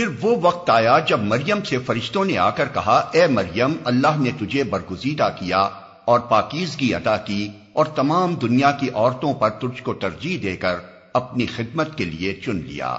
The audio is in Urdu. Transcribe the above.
پھر وہ وقت آیا جب مریم سے فرشتوں نے آ کر کہا، اے مریم، اللہ نے تجھے برگزیدہ کیا اور پاکیزگی عطا کی اور تمام دنیا کی عورتوں پر تجھ کو ترجیح دے کر اپنی خدمت کے لیے چن لیا۔